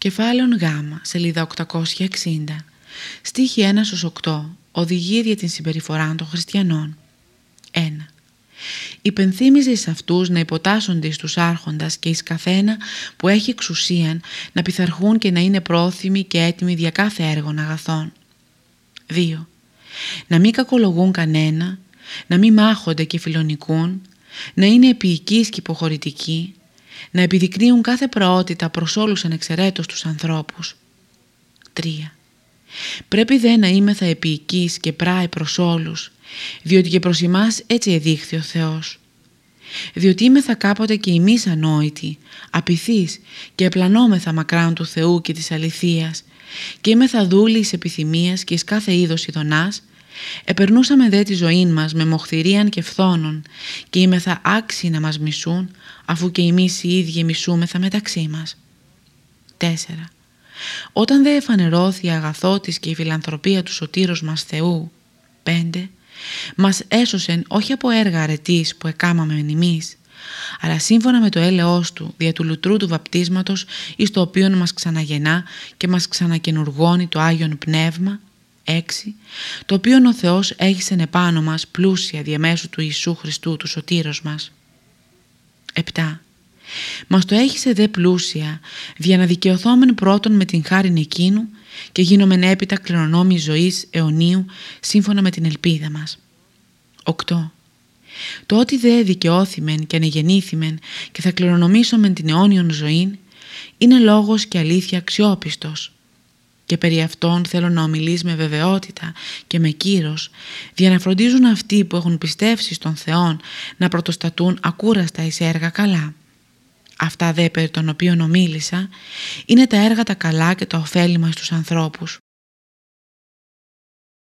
Κεφάλαιο Γ, σελίδα 860, στίχη 1 8, οδηγία για την συμπεριφορά των χριστιανών. 1. Υπενθύμιζε εις αυτούς να υποτάσσονται εις τους άρχοντας και εις καθένα που έχει εξουσίαν να πειθαρχούν και να είναι πρόθυμοι και έτοιμοι για κάθε έργον αγαθών. 2. Να μην κακολογούν κανένα, να μην μάχονται και φιλονικούν, να είναι επίοικείς και υποχωρητικοί, να επιδεικνύουν κάθε προότητα προς όλους ανεξαιρέτως τους ανθρώπους. 3. Πρέπει δε να είμεθα επίοικείς και πράοι προς όλους, διότι και προς εμάς έτσι εδείχθη ο Θεός. Διότι είμεθα κάποτε και εμείς ανόητοι, απειθείς και επλανόμεθα μακράν του Θεού και της αληθείας και είμεθα δούλοι εις επιθυμίας και εις κάθε είδος ειδονάς, Επερνούσαμε δε τη ζωή μας με μοχθηρίαν και φθόνων και είμεθα άξιοι να μας μισούν αφού και εμείς οι ίδιοι μισούμεθα μεταξύ μας. 4. Όταν δε εφανερώθη η αγαθότης και η φιλανθρωπία του σωτήρος μας Θεού 5. Μας έσωσεν όχι από έργα αρετής που εκάμαμε εμείς αλλά σύμφωνα με το έλεος του δια του λουτρού του βαπτίσματος εις το οποίο μας ξαναγεννά και μας ξανακενουργώνει το Άγιον Πνεύμα 6. Το οποίο ο Θεός έχησε επάνω μας πλούσια διαμέσου του Ιησού Χριστού του σωτήρος μας. 7. Μας το έχισε δε πλούσια, δια να δικαιωθόμεν πρώτον με την χάριν εκείνου και γίνομεν έπειτα κληρονόμοι ζωής αιωνίου σύμφωνα με την ελπίδα μας. 8. Το ότι δε δικαιώθημεν και ανεγεννήθημεν και θα κληρονομήσομεν την αιώνιον ζωή είναι λόγος και αλήθεια αξιόπιστος και περί αυτών θέλω να ομιλείς με βεβαιότητα και με κύρος, για να φροντίζουν αυτοί που έχουν πιστεύσει στον Θεόν να πρωτοστατούν ακούραστα εις έργα καλά. Αυτά δε περί των οποίων ομίλησα είναι τα έργα τα καλά και τα ωφέλιμα στους ανθρώπους.